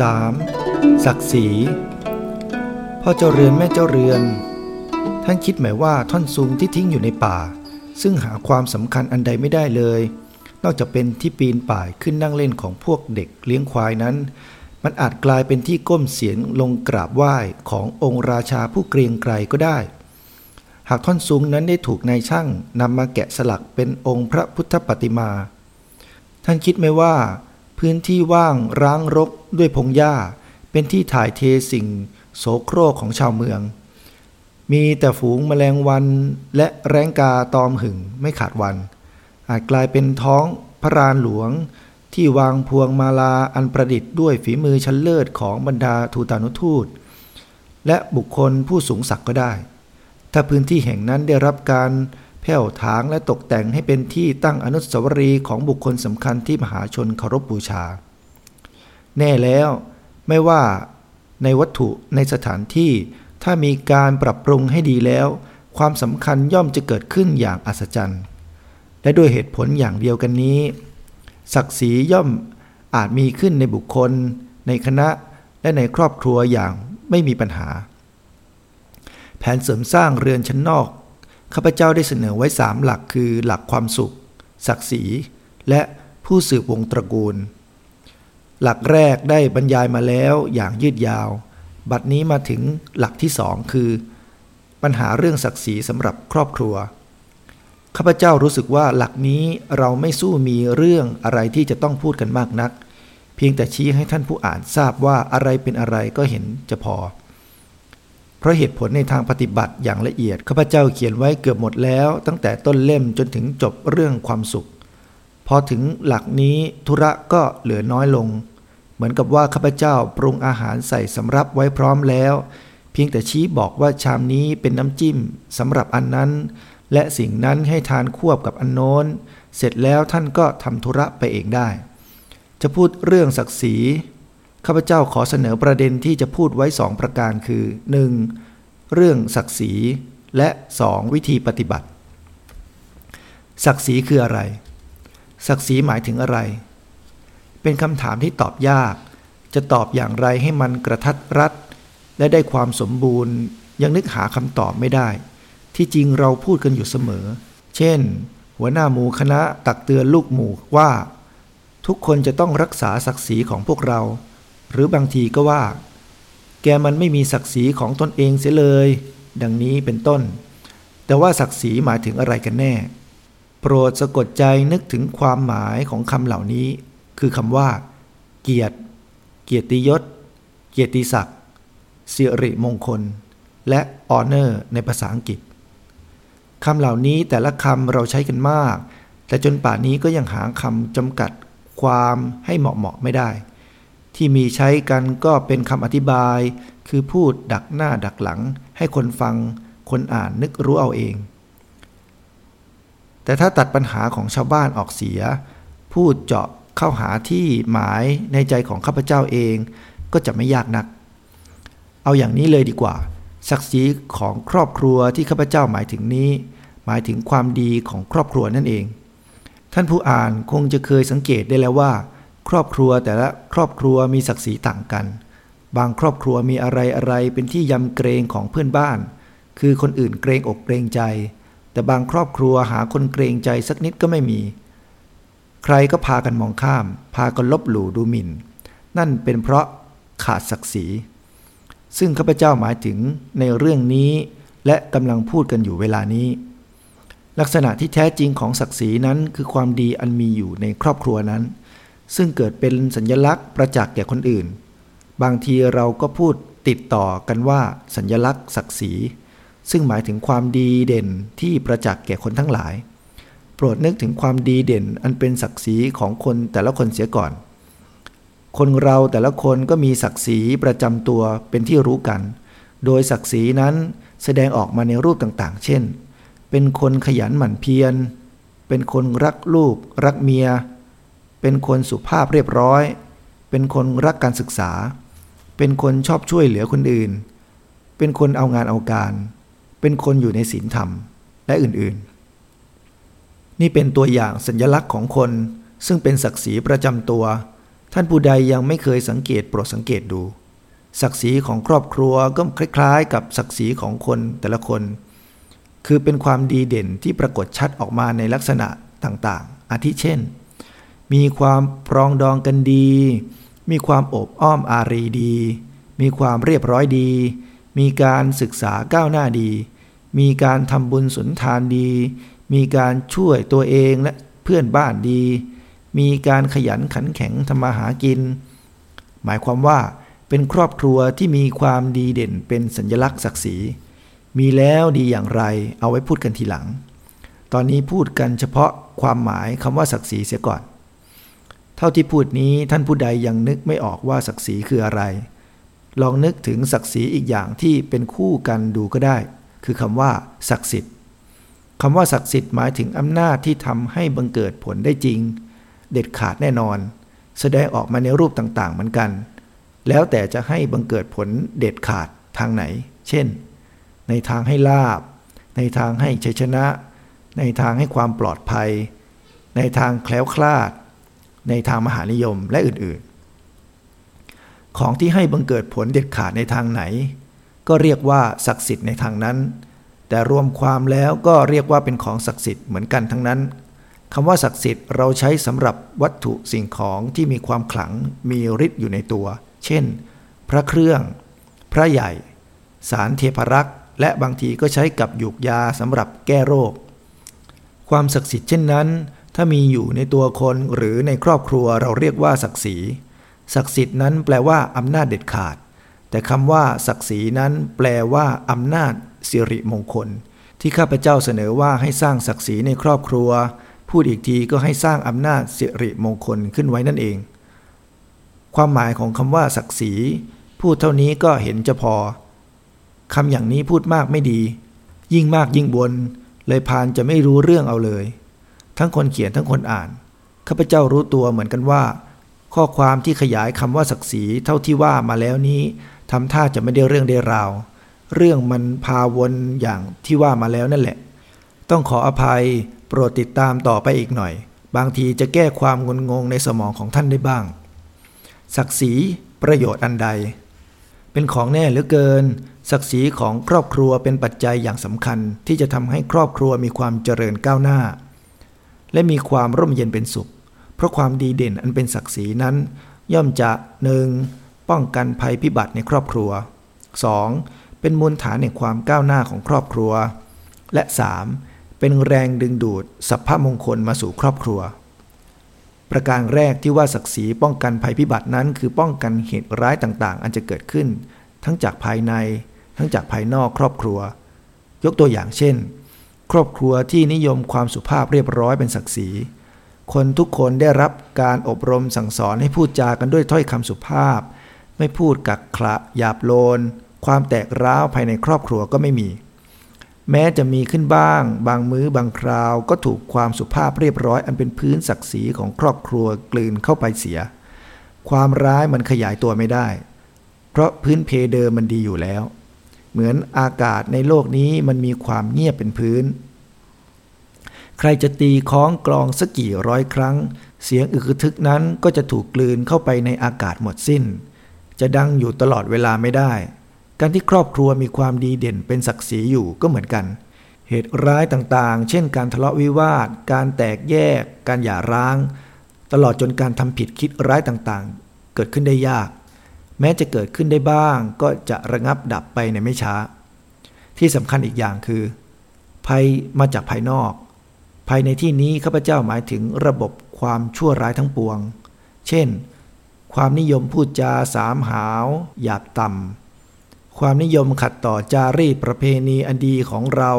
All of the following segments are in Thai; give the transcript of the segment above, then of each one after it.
3. ศักดิ์ศรีพ่อเจ้าเรือนแม่เจ้าเรือน ท่านคิดหมายว่าท่อนซุงที่ทิ้งอยู่ในป่า ซึ่งหาความสำคัญอันใดไม่ได้เลย นอกจากเป็นที่ปีนป่ายขึ้นนั่งเล่นของพวกเด็กเลี้ยงควายนั้น มันอาจกลายเป็นที่ก้มเสียงลงกราบไหว้ขององค์ราชาผู้เกรียงไกรก็ได้ หากท่อนซุงนั้นได้ถูกนายช่างนำมาแกะสลักเป็นองค์พระพุทธปฏิมา ท่านคิดไหมว่า พื้นที่ว่างร้างรกด้วยพงหญ้า เป็นที่ถ่ายเทสิ่ง โสโครกของชาวเมือง มีแต่ฝูงแมลงวันและแร้งกาตอมหึ่งไม่ขาดวัน อาจกลายเป็นท้องพระรานหลวงที่วางพวงมาลาอันประดิษฐ์ด้วยฝีมือชั้นเลิศของบรรดาทูตานุทูต และบุคคลผู้สูงศักดิ์ก็ได้ ถ้าพื้นที่แห่งนั้นได้รับการ แผ่วถางและตกแต่งให้เป็นที่ตั้งอนุสาวรีย์ของบุคคลสำคัญที่มหาชนเคารพบบูชา แน่แล้วไม่ว่าในวัตถุในสถานที่ ถ้ามีการปรับปรุงให้ดีแล้ว ความสำคัญย่อมจะเกิดขึ้นอย่างอัศจรรย์ และด้วยเหตุผลอย่างเดียวกันนี้ ศักดิ์ศรีย่อมอาจมีขึ้นในบุคคล ในคณะและในครอบครัวอย่างไม่มีปัญหา แผนเสริมสร้างเรือนชั้นนอก ข้าพเจ้าได้เสนอไว้สามหลักคือหลักความสุข ศักดิ์ศรี และผู้สืบวงตระกูล หลักแรกได้บรรยายมาแล้วอย่างยืดยาว บัดนี้มาถึงหลักที่สองคือ ปัญหาเรื่องศักดิ์ศรีสำหรับครอบครัวข้าพเจ้ารู้สึกว่าหลักนี้เราไม่สู้มีเรื่องอะไรที่จะต้องพูดกันมากนัก เพียงแต่ชี้ให้ท่านผู้อ่านทราบว่าอะไรเป็นอะไรก็เห็นจะพอ ราะเหตุผลในทางปฏิบัติอย่างละเอียดข้าพเจ้าเขียนไว้เกือบหมดแล้ว ตั้งแต่ต้นเล่มจนถึงจบเรื่องความสุข พอถึงหลักนี้ธุระก็เหลือน้อยลง เหมือนกับว่าข้าพเจ้าปรุงอาหารใส่สำรับไว้พร้อมแล้ว เพียงแต่ชี้บอกว่าชามนี้เป็นน้ำจิ้มสำหรับอันนั้น และสิ่งนั้นให้ทานควบกับอันโน้น เสร็จแล้วท่านก็ทำธุระไปเองได้ จะพูดเรื่องศักดิ์ศรี ข้าพเจ้าขอเสนอประเด็นที่จะพูดไว้สองประการคือ 1. เรื่องศักดิ์ศรี และ 2. วิธีปฏิบัติ ศักดิ์ศรีคืออะไร ศักดิ์ศรีหมายถึงอะไร เป็นคำถามที่ตอบยาก จะตอบอย่างไรให้มันกระทัดรัด และได้ความสมบูรณ์ ยังนึกหาคำตอบไม่ได้ ที่จริงเราพูดกันอยู่เสมอ เช่น หัวหน้าหมู่คณะตักเตือนลูกหมู่ว่า ทุกคนจะต้องรักษาศักดิ์ศรีของพวกเรา หรือบางทีก็ว่า แกมันไม่มีศักดิ์ศรีของตนเองเสียเลย ดังนี้เป็นต้น แต่ว่าศักดิ์ศรีหมายถึงอะไรกันแน่ โปรดสะกดใจนึกถึงความหมายของคำเหล่านี้ คือคำว่า เกียรติ เกียรติยศ เกียรติศักดิ์สิริมงคล และ honor ในภาษาอังกฤษคำเหล่านี้แต่ละคำเราใช้กันมาก แต่จนป่านนี้ก็ยังหาคำจำกัดความให้เหมาะๆไม่ได้ ที่มีใช้กันก็เป็นคำอธิบาย คือพูดดักหน้าดักหลัง ให้คนฟัง คนอ่านนึกรู้เอาเอง แต่ถ้าตัดปัญหาของชาวบ้านออกเสีย พูดเจาะเข้าหาที่หมายในใจของข้าพเจ้าเอง ก็จะไม่ยากนัก เอาอย่างนี้เลยดีกว่า ศักดิ์ศรีของครอบครัวที่ข้าพเจ้าหมายถึงนี้ หมายถึงความดีของครอบครัวนั่นเอง ท่านผู้อ่านคงจะเคยสังเกตได้แล้วว่า ครอบครัวแต่ละครอบครัวมีศักดิ์ศรีต่างกัน บางครอบครัวมีอะไรอะไรเป็นที่ยำเกรงของเพื่อนบ้าน คือคนอื่นเกรงอกเกรงใจ แต่บางครอบครัวหาคนเกรงใจสักนิดก็ไม่มี ใครก็พากันมองข้าม พากันลบหลู่ดูหมิ่น นั่นเป็นเพราะขาดศักดิ์ศรี ซึ่งข้าพเจ้าหมายถึงในเรื่องนี้ และกำลังพูดกันอยู่เวลานี้ ลักษณะที่แท้จริงของศักดิ์ศรีนั้นคือความดีอันมีอยู่ในครอบครัวนั้น ซึ่งเกิดเป็นสัญลักษณ์ประจักษ์แก่คนอื่น บางทีเราก็พูดติดต่อกันว่า สัญลักษณ์ศักดิ์ศรี ซึ่งหมายถึงความดีเด่นที่ประจักษ์แก่คนทั้งหลาย โปรดนึกถึงความดีเด่นอันเป็นศักดิ์ศรีของคนแต่ละคนเสียก่อน คนเราแต่ละคนก็มีศักดิ์ศรีประจำตัวเป็นที่รู้กัน โดยศักดิ์ศรีนั้นแสดงออกมาในรูปต่างๆ เช่น เป็นคนขยันหมั่นเพียร เป็นคนรักลูก รักเมีย เป็นคนสุภาพเรียบร้อย เป็นคนรักการศึกษา เป็นคนชอบช่วยเหลือคนอื่น เป็นคนเอางานเอาการ เป็นคนอยู่ในศีลธรรมและอื่นๆ นี่เป็นตัวอย่างสัญลักษณ์ของคน ซึ่งเป็นศักดิ์ศรีประจำตัวทท่านผู้ใดยังไม่เคยสังเกตโปรดสังเกตดู ศักดิ์ศรีของครอบครัวก็คล้ายๆ กับศักดิ์ศรีของคนแต่ละคน คือเป็นความดีเด่นที่ปรากฏชัดออกมาในลักษณะต่างๆ อาทิเช่น มีความปรองดองกันดี มีความอบอ้อมอารีดี มีความเรียบร้อยดี มีการศึกษาก้าวหน้าดี มีการทำบุญสุนทานดี มีการช่วยตัวเองและเพื่อนบ้านดี มีการขยันขันแข็งทำมาหากิน หมายความว่าเป็นครอบครัวที่มีความดีเด่นเป็นสัญลักษณ์ศักดิ์ศรี มีแล้วดีอย่างไรเอาไว้พูดกันทีหลัง ตอนนี้พูดกันเฉพาะความหมายคำว่าศักดิ์ศรีเสียก่อน เท่าที่พูดนี้ท่านผู้ใดยังนึกไม่ออกว่าศักดิ์ศรีคืออะไร ลองนึกถึงศักดิ์ศรีอีกอย่างที่เป็นคู่กันดูก็ได้ คือคำว่า ศักดิ์สิทธิ์คำว่าศักดิ์สิทธิ์หมายถึงอำนาจที่ทำให้บังเกิดผลได้จริง เด็ดขาดแน่นอน แสดงออกมาในรูปต่างๆ เหมือนกัน แล้วแต่จะให้บังเกิดผลเด็ดขาดทางไหน เช่น ในทางให้ลาบ ในทางให้ชัยชนะ ในทางให้ความปลอดภัย ในทางแคล้วคลาด ในทางมหานิยมและอื่นๆ ของที่ให้บังเกิดผลเด็ดขาดในทางไหน ก็เรียกว่าศักดิ์สิทธิ์ในทางนั้น แต่รวมความแล้วก็เรียกว่าเป็นของศักดิ์สิทธิ์เหมือนกันทั้งนั้นคำว่าศักดิ์สิทธิ์เราใช้สำหรับวัตถุสิ่งของที่มีความขลังมีฤทธิ์อยู่ในตัว เช่น พระเครื่อง พระใหญ่ สารเทพรักษ์ และบางทีก็ใช้กับหยูกยาสำหรับแก้โรค ความศักดิ์สิทธิ์เช่นนั้น ถ้ามีอยู่ในตัวคนหรือในครอบครัวเราเรียกว่าศักดิ์ศรี ศักดิ์สิทธิ์นั้นแปลว่าอำนาจเด็ดขาด แต่คำว่าศักดิ์ศรีนั้นแปลว่าอำนาจสิริมงคล ที่ข้าพเจ้าเสนอว่าให้สร้างศักดิ์ศรีในครอบครัว พูดอีกทีก็ให้สร้างอำนาจสิริมงคลขึ้นไว้นั่นเอง ความหมายของคำว่าศักดิ์ศรีพูดเท่านี้ก็เห็นจะพอคำอย่างนี้พูดมากไม่ดี ยิ่งมากยิ่งบน เลยพานจะไม่รู้เรื่องเอาเลย ทั้งคนเขียนทั้งคนอ่านข้าพเจ้ารู้ตัวเหมือนกันว่า ข้อความที่ขยายคำว่าศักดิ์ศรีเท่าที่ว่ามาแล้วนี้ทำท่าจะไม่ได้เรื่องได้ราว เรื่องมันพาวนอย่างที่ว่ามาแล้วนั่นแหละ ต้องขออภัยโปรดติดตามต่อไปอีกหน่อย บางทีจะแก้ความงุนงงในสมองของท่านได้บ้าง ศักดิ์ศรีประโยชน์อันใด เป็นของแน่เหลือเกิน ศักดิ์ศรีของครอบครัวเป็นปัจจัยอย่างสำคัญที่จะทำให้ครอบครัวมีความเจริญก้าวหน้า และมีความร่มเย็นเป็นสุข เพราะความดีเด่นอันเป็นศักดิ์ศรีนั้น ย่อมจะหนึ่งป้องกันภัยพิบัติในครอบครัว 2. เป็นมูลฐานแห่งความก้าวหน้าของครอบครัว และ 3. เป็นแรงดึงดูดสัพพมงคลมาสู่ครอบครัว ประการแรกที่ว่าศักดิ์ศรีป้องกันภัยพิบัตินั้น คือป้องกันเหตุร้ายต่างๆ อันจะเกิดขึ้น ทั้งจากภายใน ทั้งจากภายนอกครอบครัว ยกตัวอย่างเช่น ครอบครัวที่นิยมความสุภาพเรียบร้อยเป็นศักดิ์ศรี คนทุกคนได้รับการอบรมสั่งสอนให้พูดจากันด้วยถ้อยคำสุภาพ ไม่พูดกักขระหยาบโลน ความแตกร้าวภายในครอบครัวก็ไม่มี แม้จะมีขึ้นบ้าง บางมื้อบางคราวก็ถูกความสุภาพเรียบร้อยอันเป็นพื้นศักดิ์ศรีของครอบครัวกลืนเข้าไปเสีย ความร้ายมันขยายตัวไม่ได้ เพราะพื้นเพเดิมมันดีอยู่แล้ว เหมือนอากาศในโลกนี้มันมีความเงียบเป็นพื้น ใครจะตีคล้องกลองสักกี่ร้อยครั้ง เสียงอึกทึกนั้นก็จะถูกกลืนเข้าไปในอากาศหมดสิ้น จะดังอยู่ตลอดเวลาไม่ได้ การที่ครอบครัวมีความดีเด่นเป็นศักดิ์ศรีอยู่ก็เหมือนกัน เหตุร้ายต่างๆ เช่นการทะเลาะวิวาท การแตกแยก การหย่าร้าง ตลอดจนการทำผิดคิดร้ายต่างๆ เกิดขึ้นได้ยาก แม้จะเกิดขึ้นได้บ้าง ก็จะระงับดับไปในไม่ช้า ที่สำคัญอีกอย่างคือ ภัยมาจากภายนอก ภายในที่นี้ข้าพเจ้าหมายถึงระบบความชั่วร้ายทั้งปวง เช่น ความนิยมพูดจาสามหาว หยาบต่ำความนิยมขัดต่อจารีตประเพณีอันดีของเรา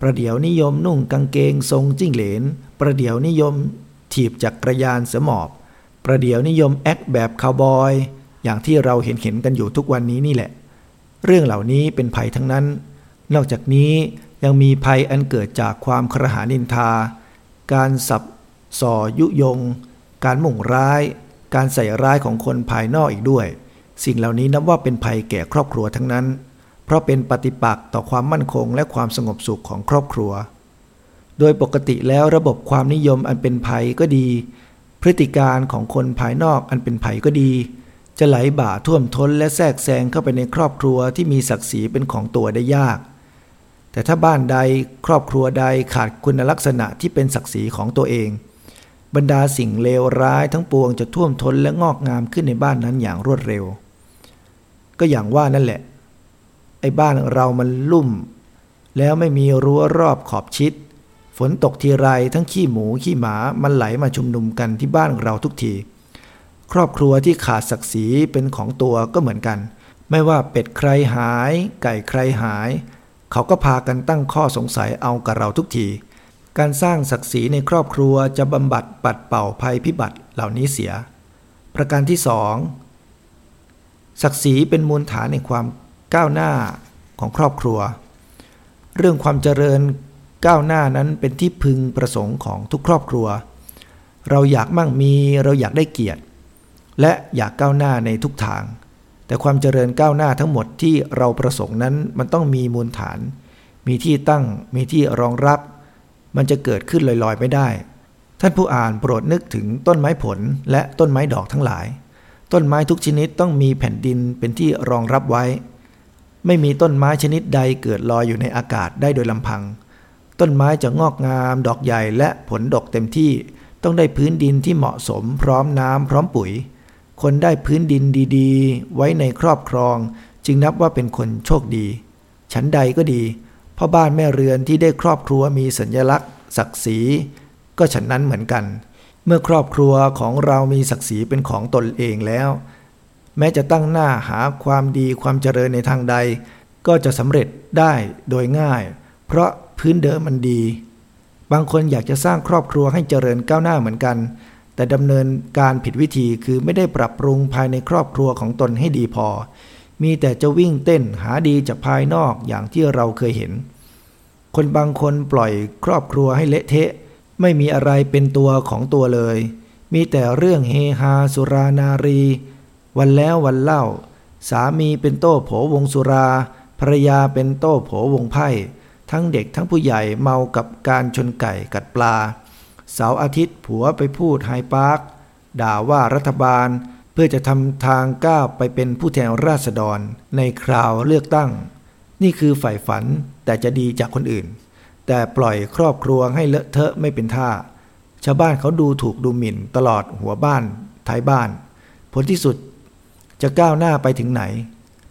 ประเดี๋ยวนิยมนุ่งกางเกงทรงจิ้งเหลน ประเดี๋ยวนิยมถีบจักรยานเสมอบ ประเดี๋ยวนิยมแอคแบบคาวบอย อย่างที่เราเห็นเห็นกันอยู่ทุกวันนี้นี่แหละ เรื่องเหล่านี้เป็นภัยทั้งนั้น นอกจากนี้ยังมีภัยอันเกิดจากความครหานินทา การสับส่อยุยง การมุ่งร้าย การใส่ร้ายของคนภายนอกอีกด้วย สิ่งเหล่านี้นับว่าเป็นภัยแก่ครอบครัวทั้งนั้น เพราะเป็นปฏิปักษ์ต่อความมั่นคงและความสงบสุขของครอบครัว โดยปกติแล้วระบบความนิยมอันเป็นภัยก็ดี พฤติการของคนภายนอกอันเป็นไผ่ก็ดี จะไหลบ่าท่วมท้นและแทรกแซงเข้าไปในครอบครัวที่มีศักดิ์ศรีเป็นของตัวได้ยาก แต่ถ้าบ้านใดครอบครัวใดขาดคุณลักษณะที่เป็นศักดิ์ศรีของตัวเอง บรรดาสิ่งเลวร้ายทั้งปวงจะท่วมท้นและงอกงามขึ้นในบ้านนั้นอย่างรวดเร็ว ก็อย่างว่านั่นแหละ ไอ้บ้านเรามันลุ่ม แล้วไม่มีรั้วรอบขอบชิด ฝนตกทีไรทั้งขี้หมูขี้หมามันไหลมาชุมนุมกันที่บ้านเราทุกที ครอบครัวที่ขาดศักดิ์ศรีเป็นของตัวก็เหมือนกัน ไม่ว่าเป็ดใครหาย ไก่ใครหาย เขาก็พากันตั้งข้อสงสัยเอากับเราทุกที การสร้างศักดิ์ศรีในครอบครัวจะบำบัดปัดเป่าภัยพิบัติเหล่านี้เสีย ประการที่สองศักดิ์ศรีเป็นมูลฐานในความก้าวหน้าของครอบครัว เรื่องความเจริญก้าวหน้านั้นเป็นที่พึงประสงค์ของทุกครอบครัว เราอยากมั่งมีเราอยากได้เกียรติ และอยากก้าวหน้าในทุกทาง แต่ความเจริญก้าวหน้าทั้งหมดที่เราประสงค์นั้นมันต้องมีมูลฐาน มีที่ตั้ง มีที่รองรับ มันจะเกิดขึ้นลอยๆไม่ได้ ท่านผู้อ่านโปรดนึกถึงต้นไม้ผลและต้นไม้ดอกทั้งหลาย ต้นไม้ทุกชนิดต้องมีแผ่นดินเป็นที่รองรับไว้ ไม่มีต้นไม้ชนิดใดเกิดลอยอยู่ในอากาศได้โดยลำพัง ต้นไม้จะงอกงาม ดอกใหญ่และผลดกเต็มที่ ต้องได้พื้นดินที่เหมาะสม พร้อมน้ำพร้อมปุ๋ย คนได้พื้นดินดีๆ ไว้ในครอบครอง จึงนับว่าเป็นคนโชคดี ฉันใดก็ดีพ่อบ้านแม่เรือนที่ได้ครอบครัวมีสัญลักษณ์ ศักดิ์ศรี ก็ฉันนั้นเหมือนกัน เมื่อครอบครัวของเรามีศักดิ์ศรีเป็นของตนเองแล้ว แม้จะตั้งหน้าหาความดีความเจริญในทางใด ก็จะสำเร็จได้โดยง่าย เพราะพื้นเดิมมันดี บางคนอยากจะสร้างครอบครัวให้เจริญก้าวหน้าเหมือนกัน แต่ดำเนินการผิดวิธีคือไม่ได้ปรับปรุงภายในครอบครัวของตนให้ดีพอ มีแต่จะวิ่งเต้นหาดีจากภายนอกอย่างที่เราเคยเห็น คนบางคนปล่อยครอบครัวให้เละเทะ ไม่มีอะไรเป็นตัวของตัวเลย มีแต่เรื่องเฮฮาสุรานารี วันแล้ววันเล่า สามีเป็นโต้โผวงสุรา ภรรยาเป็นโต้โผวงไพ่ ทั้งเด็กทั้งผู้ใหญ่เมากับการชนไก่กัดปลา เสาร์อาทิตย์ผัวไปพูดไฮปาร์คด่าว่ารัฐบาล เพื่อจะทำทางก้าวไปเป็นผู้แทนราษฎรในคราวเลือกตั้ง นี่คือฝ่ายฝันแต่จะดีจากคนอื่น แต่ปล่อยครอบครัวให้เลอะเทอะไม่เป็นท่า ชาวบ้านเขาดูถูกดูหมิ่นตลอดหัวบ้านท้ายบ้าน ผลที่สุดจะก้าวหน้าไปถึงไหน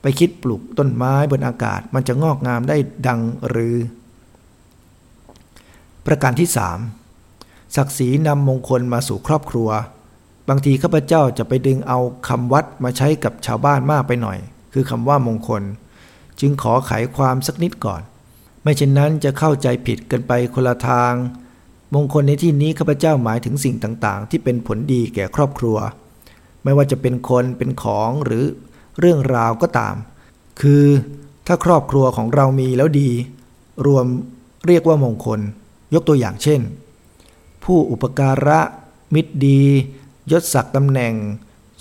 ไปคิดปลูกต้นไม้บนอากาศมันจะงอกงามได้ดังหรือ ประการที่สาม ศักดิ์ศรีนำมงคลมาสู่ครอบครัว บางทีข้าพเจ้าจะไปดึงเอาคำวัดมาใช้กับชาวบ้านมากไปหน่อย คือคำว่ามงคล จึงขอไขความสักนิดก่อน ไม่เช่นนั้นจะเข้าใจผิดกันไปคนละทาง มงคลในที่นี้ข้าพเจ้าหมายถึงสิ่งต่างๆ ที่เป็นผลดีแก่ครอบครัว ไม่ว่าจะเป็นคนเป็นของหรือเรื่องราวก็ตาม คือถ้าครอบครัวของเรามีแล้วดี รวมเรียกว่ามงคล ยกตัวอย่างเช่น ผู้อุปการะ มิตรดี ยศศักดิ์ตำแหน่ง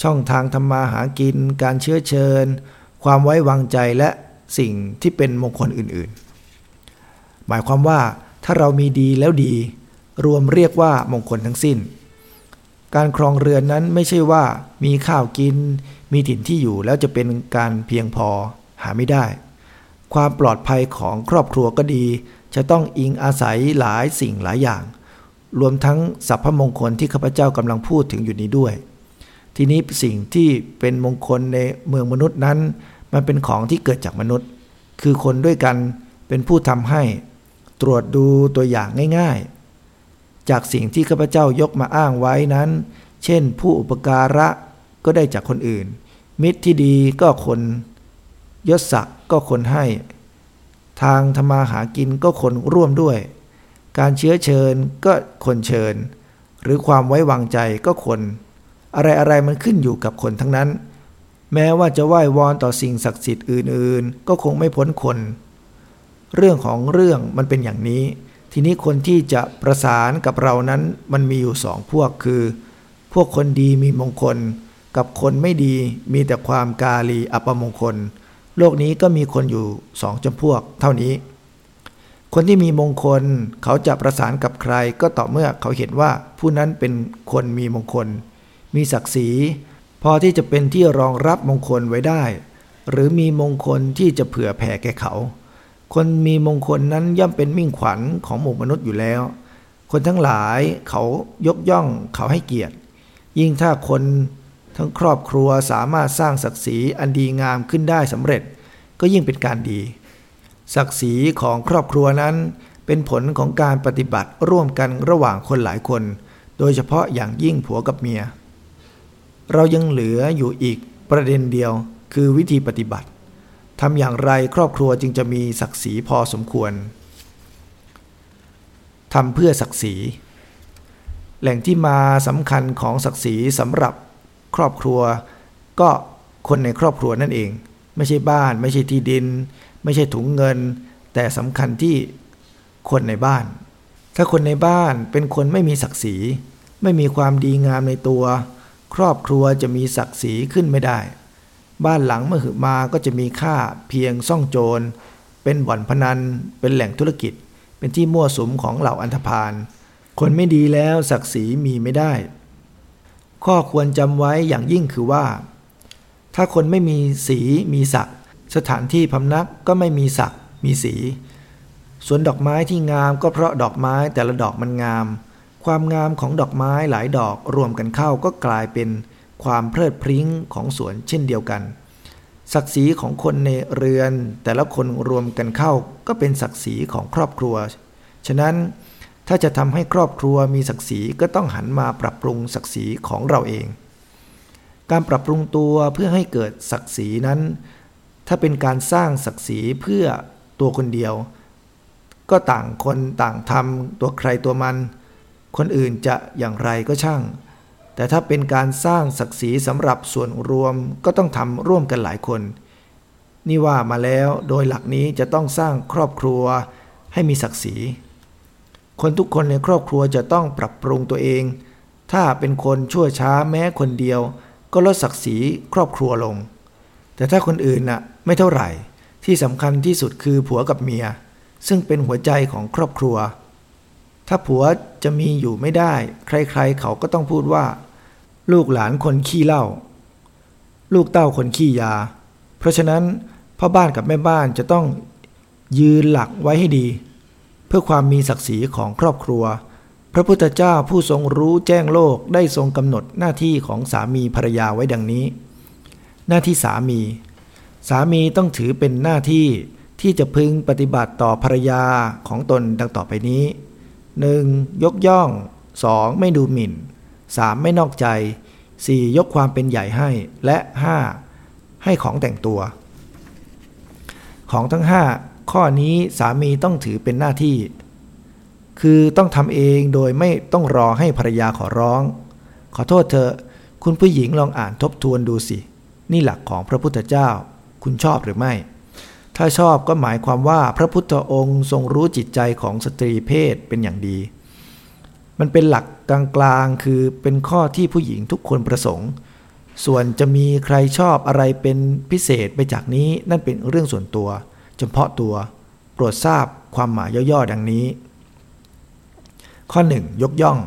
ช่องทางทำมาหากิน การเชื้อเชิญ ความไว้วางใจและสิ่งที่เป็นมงคลอื่นๆ หมายความว่าถ้าเรามีดีแล้วดี รวมเรียกว่ามงคลทั้งสิ้น การครองเรือนนั้นไม่ใช่ว่ามีข้าวกิน มีถิ่นที่อยู่แล้วจะเป็นการเพียงพอหาไม่ได้ ความปลอดภัยของครอบครัวก็ดี จะต้องอิงอาศัยหลายสิ่งหลายอย่าง รวมทั้งสัพพมงคลที่ข้าพเจ้ากำลังพูดถึงอยู่นี้ด้วย ทีนี้สิ่งที่เป็นมงคลในเมืองมนุษย์นั้น มันเป็นของที่เกิดจากมนุษย์ คือคนด้วยกันเป็นผู้ทำให้ ตรวจดูตัวอย่างง่ายๆ จากสิ่งที่ข้าพเจ้ายกมาอ้างไว้นั้น เช่น ผู้อุปการะก็ได้จากคนอื่น มิตรที่ดีก็คนยศศักดิ์ก็คนให้ ทางธรรมาหากินก็คนร่วมด้วย การเชื้อเชิญก็คนเชิญ หรือความไว้วางใจก็คน อะไรอะไรมันขึ้นอยู่กับคนทั้งนั้น แม้ว่าจะไหว้วอนต่อสิ่งศักดิ์สิทธิ์อื่นๆ ก็คงไม่พ้นคน เรื่องของเรื่องมันเป็นอย่างนี้ ทีนี้คนที่จะประสานกับเรานั้นมันมีอยู่สองพวกคือ พวกคนดีมีมงคล กับคนไม่ดีมีแต่ความกาลีอัปมงคล โลกนี้ก็มีคนอยู่สองจำพวกเท่านี้ คนที่มีมงคลเขาจะประสานกับใครก็ต่อเมื่อเขาเห็นว่าผู้นั้นเป็นคนมีมงคล มีศักดิ์ศรี พอที่จะเป็นที่รองรับมงคลไว้ได้ หรือมีมงคลที่จะเผื่อแผ่แก่เขา คนมีมงคลนั้นย่อมเป็นมิ่งขวัญของหมู่มนุษย์อยู่แล้ว คนทั้งหลายเขายกย่องเขาให้เกียรติ ยิ่งถ้าคนทั้งครอบครัวสามารถสร้างศักดิ์ศรีอันดีงามขึ้นได้สำเร็จ ก็ยิ่งเป็นการดี ศักดิ์ศรีของครอบครัวนั้น เป็นผลของการปฏิบัติร่วมกันระหว่างคนหลายคน โดยเฉพาะอย่างยิ่งผัวกับเมีย เรายังเหลืออยู่อีกประเด็นเดียวคือวิธีปฏิบัติทำอย่างไรครอบครัวจึงจะมีศักดิ์ศรีพอสมควรทำเพื่อศักดิ์ศรี แหล่งที่มาสำคัญของศักดิ์ศรีสำหรับครอบครัว ก็คนในครอบครัวนั่นเอง ไม่ใช่บ้าน ไม่ใช่ที่ดิน ไม่ใช่ถุงเงิน แต่สำคัญที่คนในบ้าน ถ้าคนในบ้านเป็นคนไม่มีศักดิ์ศรี ไม่มีความดีงามในตัว ครอบครัวจะมีศักดิ์ศรีขึ้นไม่ได้ บ้านหลังเมื่อหึมาก็จะมีค่าเพียงซ่องโจร เป็นบ่อนพนัน เป็นแหล่งธุรกิจ เป็นที่มั่วสุมของเหล่าอันธพาล คนไม่ดีแล้วศักดิ์ศรีมีไม่ได้ ข้อควรจำไว้อย่างยิ่งคือว่า ถ้าคนไม่มีสีมีศักดิ์ สถานที่พำนักก็ไม่มีศักมีสีสวนดอกไม้ที่งามก็เพราะดอกไม้แต่ละดอกมันงาม ความงามของดอกไม้หลายดอกรวมกันเข้าก็กลายเป็นความเพลิดพริ้งของสวนเช่นเดียวกัน ศักดิ์ศรีของคนในเรือนแต่ละคนรวมกันเข้าก็เป็นศักดิ์ศรีของครอบครัว ฉะนั้นถ้าจะทำให้ครอบครัวมีศักดิ์ศรีก็ต้องหันมาปรับปรุงศักดิ์ศรีของเราเอง การปรับปรุงตัวเพื่อให้เกิดศักดิ์ศรีนั้น ถ้าเป็นการสร้างศักดิ์ศรีเพื่อตัวคนเดียว ก็ต่างคนต่างทำตัวใครตัวมัน คนอื่นจะอย่างไรก็ช่าง แต่ถ้าเป็นการสร้างศักดิ์ศรีสำหรับส่วนรวมก็ต้องทำร่วมกันหลายคน นี่ว่ามาแล้วโดยหลักนี้จะต้องสร้างครอบครัวให้มีศักดิ์ศรี คนทุกคนในครอบครัวจะต้องปรับปรุงตัวเอง ถ้าเป็นคนชั่วช้าแม้คนเดียว ก็ลดศักดิ์ศรีครอบครัวลง แต่ถ้าคนอื่นน่ะ ไม่เท่าไหร่ ที่สำคัญที่สุดคือผัวกับเมีย ซึ่งเป็นหัวใจของครอบครัว ถ้าผัวจะมีอยู่ไม่ได้ ใครๆเขาก็ต้องพูดว่า ลูกหลานคนขี้เหล้าลูกเต้าคนขี้ยา เพราะฉะนั้นพ่อบ้านกับแม่บ้านจะต้องยืนหลักไว้ให้ดี เพื่อความมีศักดิ์ศรีของครอบครัว พระพุทธเจ้าผู้ทรงรู้แจ้งโลกได้ทรงกำหนดหน้าที่ของสามีภรรยาไว้ดังนี้ หน้าที่สามี สามีต้องถือเป็นหน้าที่ที่จะพึงปฏิบัติต่อภรรยาของตนดังต่อไปนี้ 1. ยกย่อง 2. ไม่ดูหมิ่น 3. ไม่นอกใจ 4. ยกความเป็นใหญ่ให้และ 5. ให้ของแต่งตัว ของทั้ง 5 ข้อนี้สามีต้องถือเป็นหน้าที่ คือต้องทำเองโดยไม่ต้องรอให้ภรรยาขอร้อง ขอโทษเธอคุณผู้หญิงลองอ่านทบทวนดูสิ นี่หลักของพระพุทธเจ้า คุณชอบหรือไม่ ถ้าชอบก็หมายความว่าพระพุทธองค์ทรงรู้จิตใจของสตรีเพศเป็นอย่างดี มันเป็นหลักกลางๆ คือเป็นข้อที่ผู้หญิงทุกคนประสงค์ ส่วนจะมีใครชอบอะไรเป็นพิเศษไปจากนี้นั่นเป็นเรื่องส่วนตัว เฉพาะตัว โปรดทราบความหมายย่อๆ ดังนี้ ข้อ 1 ยกย่อง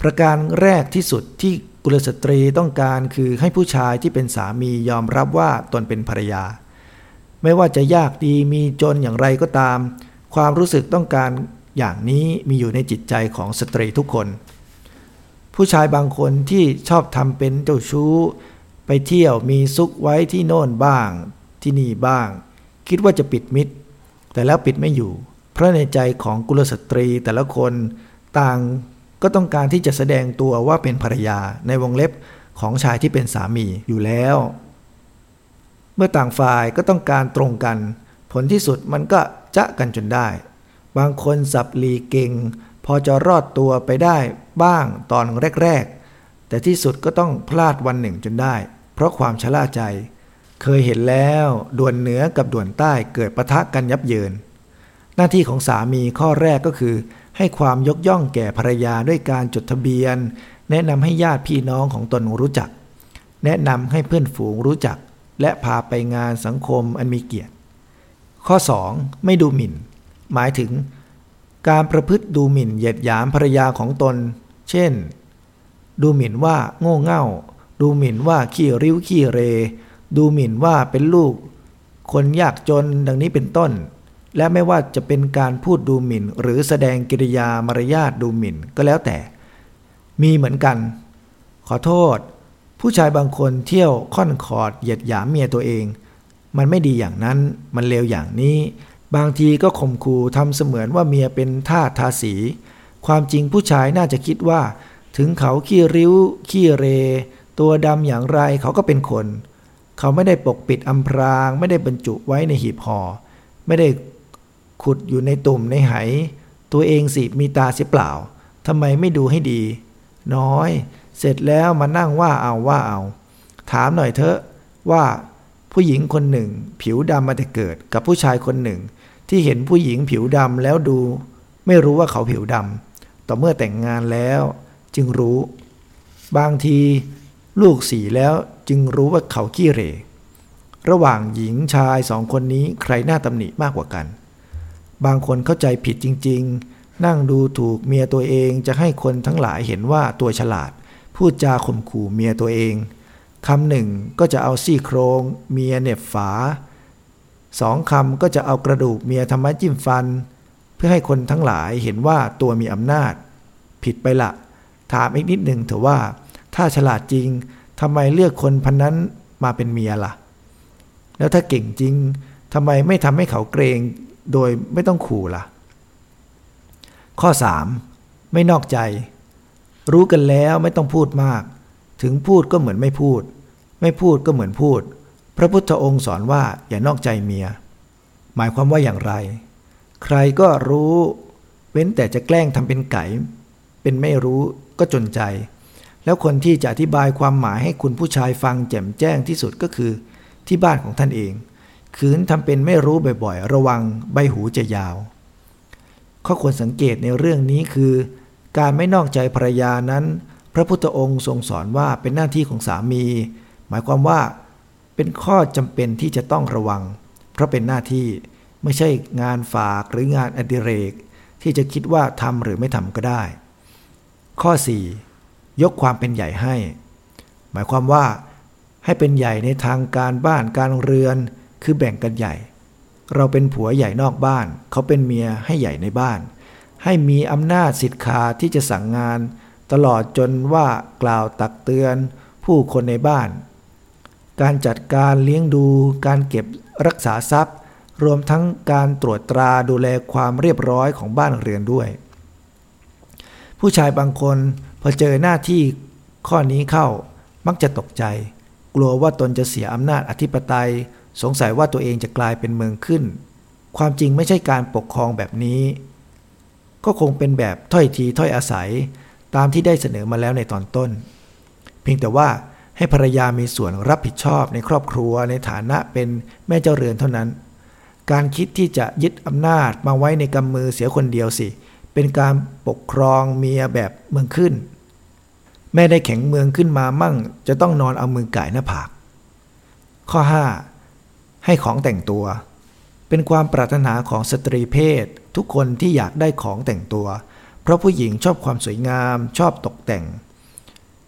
ประการแรกที่สุดที่ กุลสตรีต้องการคือให้ผู้ชายที่เป็นสามียอมรับว่าตนเป็นภรรยา ไม่ว่าจะยากดีมีจนอย่างไรก็ตาม ความรู้สึกต้องการอย่างนี้มีอยู่ในจิตใจของสตรีทุกคน ผู้ชายบางคนที่ชอบทำเป็นเจ้าชู้ ไปเที่ยวมีซุกไว้ที่โน่นบ้าง ที่นี่บ้าง คิดว่าจะปิดมิดแต่แล้วปิดไม่อยู่ เพราะในใจของกุลสตรีแต่ละคนต่าง ก็ต้องการที่จะแสดงตัวว่าเป็นภรรยาในวงเล็บของชายที่เป็นสามีอยู่แล้ว เมื่อต่างฝ่ายก็ต้องการตรงกัน ผลที่สุดมันก็จะกันจนได้ บางคนสับลีเก่ง พอจะรอดตัวไปได้บ้างตอนแรก ๆ แต่ที่สุดก็ต้องพลาดวันหนึ่งจนได้ เพราะความชะล่าใจ เคยเห็นแล้วด่วนเหนือกับด่วนใต้เกิดปะทะกันยับเยิน หน้าที่ของสามีข้อแรกก็คือ ให้ความยกย่องแก่ภรรยาด้วยการจดทะเบียน แนะนำให้ญาติพี่น้องของตนรู้จัก แนะนำให้เพื่อนฝูงรู้จัก และพาไปงานสังคมอันมีเกียรติ ข้อ 2. ไม่ดูหมิ่น หมายถึง การประพฤติดูหมิ่นเหยียดหยามภรรยาของตน เช่น ดูหมิ่นว่าโง่เง่า ดูหมิ่นว่าขี้ริ้วขี้เร ดูหมิ่นว่าเป็นลูก คนยากจนดังนี้เป็นต้น และไม่ว่าจะเป็นการพูดดูหมิ่น หรือแสดงกิริยามารยาทดูหมิ่นก็แล้วแต่ มีเหมือนกัน ขอโทษ ผู้ชายบางคนเที่ยวค่อนขอดเหยียดหยามเมียตัวเอง มันไม่ดีอย่างนั้นมันเลวอย่างนี้ บางทีก็ข่มขู่ทำเสมือนว่าเมียเป็นท่าทาสี ความจริงผู้ชายน่าจะคิดว่า ถึงเขาขี้ริ้ว ขี้เร ตัวดำอย่างไรเขาก็เป็นคน เขาไม่ได้ปกปิดอำพราง ไม่ได้บรรจุไว้ในหีบห่อไม่ได้ ขุดอยู่ในตุ่มในไห ตัวเองสิมีตาเสียเปล่าทำไมไม่ดูให้ดี น้อย เสร็จแล้วมานั่งว่าเอาว่าเอา ถามหน่อยเถอะว่าผู้หญิงคนหนึ่ง ผิวดำมาแต่เกิดกับผู้ชายคนหนึ่ง ที่เห็นผู้หญิงผิวดำแล้วดู ไม่รู้ว่าเขาผิวดำต่อเมื่อแต่งงานแล้ว จึงรู้ บางที ลูกสีแล้วจึงรู้ว่าเขาขี้เหร่ระหว่างหญิงชายสองคนนี้ใครหน้าตำหนิมากกว่ากัน บางคนเข้าใจผิดจริง ๆ นั่งดูถูกเมียตัวเองจะให้คนทั้งหลายเห็นว่าตัวฉลาด พูดจาข่มขู่เมียตัวเองคำหนึ่งก็จะเอาซี่โครงเมียเน็บฝาสองคำก็จะเอากระดูกเมียทำไมจิ้มฟัน เพื่อให้คนทั้งหลายเห็นว่าตัวมีอำนาจ ผิดไปละ ถามอีกนิดหนึ่งเถอะว่า ถ้าฉลาดจริงทำไมเลือกคนพันนั้นมาเป็นเมียละ่ะ แล้วถ้าเก่งจริงทำไมไม่ทำให้เขาเกรง โดยไม่ต้องขู่ละ่ะ ข้อ 3. ไม่นอกใจ รู้กันแล้วไม่ต้องพูดมาก ถึงพูดก็เหมือนไม่พูด ไม่พูดก็เหมือนพูด พระพุทธองค์สอนว่าอย่านอกใจเมีย หมายความว่าอย่างไร ใครก็รู้ เว้นแต่จะแกล้งทำเป็นไก่ เป็นไม่รู้ก็จนใจ แล้วคนที่จะอธิบายความหมายให้คุณผู้ชายฟังแจ่มแจ้งที่สุดก็คือ ที่บ้านของท่านเอง คืนทำเป็นไม่รู้บ่อยๆ ระวังใบหูจะยาว ข้อควรสังเกตในเรื่องนี้คือ การไม่นอกใจภรรยานั้น พระพุทธองค์ทรงสอนว่าเป็นหน้าที่ของสามี หมายความว่า เป็นข้อจำเป็นที่จะต้องระวัง เพราะเป็นหน้าที่ไม่ใช่งานฝากหรืองานอดิเรก ที่จะคิดว่าทำหรือไม่ทำก็ได้ ข้อ 4. ยกความเป็นใหญ่ให้ หมายความว่า ให้เป็นใหญ่ในทางการบ้านการเรือน คือแบ่งกันใหญ่ เราเป็นผัวใหญ่นอกบ้าน เขาเป็นเมียให้ใหญ่ในบ้าน ให้มีอำนาจสิทธิ์คาที่จะสั่งงาน ตลอดจนว่ากล่าวตักเตือน ผู้คนในบ้าน การจัดการเลี้ยงดู การเก็บรักษาทรัพย์ รวมทั้งการตรวจตราดูแลความเรียบร้อยของบ้านเรือนด้วย ผู้ชายบางคนพอเจอหน้าที่ข้อนี้เข้ามักจะตกใจ กลัวว่าตนจะเสียอำนาจอธิปไตย สงสัยว่าตัวเองจะกลายเป็นเมืองขึ้น ความจริงไม่ใช่การปกครองแบบนี้ ก็คงเป็นแบบถ้อยทีถ้อยอาศัยตามที่ได้เสนอมาแล้วในตอนต้น เพียงแต่ว่าให้ภรรยามีส่วนรับผิดชอบในครอบครัวในฐานะเป็นแม่เจ้าเรือนเท่านั้น การคิดที่จะยึดอำนาจมาไว้ในกำมือเสียคนเดียวสิ เป็นการปกครองเมียแบบเมืองขึ้น แม่ได้แข็งเมืองขึ้นมามั่ง จะต้องนอนเอามือไก่หน้าผาก ข้อ 5. ให้ของแต่งตัว เป็นความปรารถนาของสตรีเพศ ทุกคนที่อยากได้ของแต่งตัว เพราะผู้หญิงชอบความสวยงาม ชอบตกแต่ง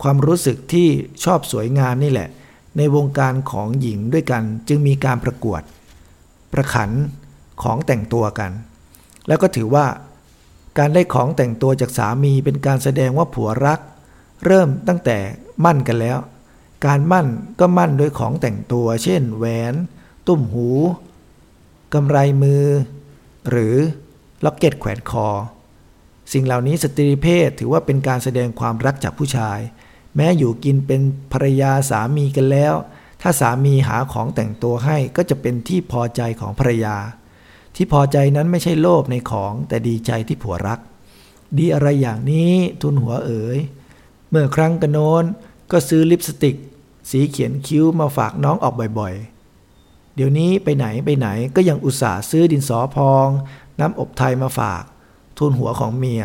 ความรู้สึกที่ชอบสวยงามนี่แหละ ในวงการของหญิงด้วยกันจึงมีการประกวด ประขันของแต่งตัวกัน แล้วก็ถือว่าการได้ของแต่งตัวจากสามีเป็นการแสดงว่าผัวรัก เริ่มตั้งแต่มั่นกันแล้ว การมั่นก็มั่นโดยของแต่งตัว เช่น แหวน ตุ้มหูกำไรมือ หรือล็อกเก็ตแขวนคอ สิ่งเหล่านี้สตรีเพศถือว่าเป็นการแสดงความรักจากผู้ชาย แม้อยู่กินเป็นภรรยาสามีกันแล้ว ถ้าสามีหาของแต่งตัวให้ก็จะเป็นที่พอใจของภรรยา ที่พอใจนั้นไม่ใช่โลภในของแต่ดีใจที่ผัวรัก ดีอะไรอย่างนี้ทุนหัวเอ๋ยเมื่อครั้งกันโน้นก็ซื้อลิปสติก สีเขียนคิ้วมาฝากน้องออกบ่อยๆ เดี๋ยวนี้ไปไหนไปไหนก็ยังอุตส่าห์ซื้อดินสอพอง น้ำอบไทยมาฝาก ทุนหัวของเมีย